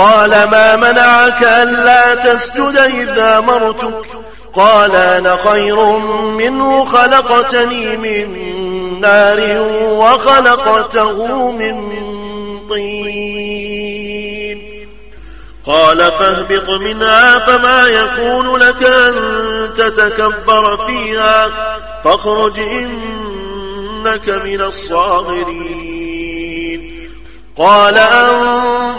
قال ما منعك ألا تسجد إذا أمرتك قال أنا خير منه خلقتني من نار وخلقته من طين. قال فاهبط منها فما يكون لك أن تتكبر فيها فاخرج إنك من الصاغرين. قال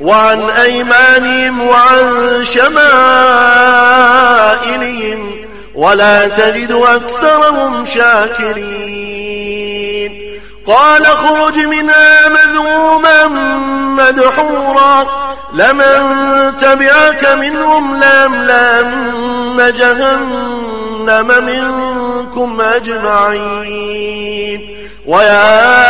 وعن أيمانهم وعن شمائلهم ولا تجد أكثرهم شاكرين. قال اخرج منها مذموما مدحورا. لمن تبعك منهم لاملان جهنم منكم أجمعين. ويا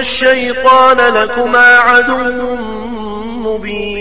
الشيطان لكما عدو مبين.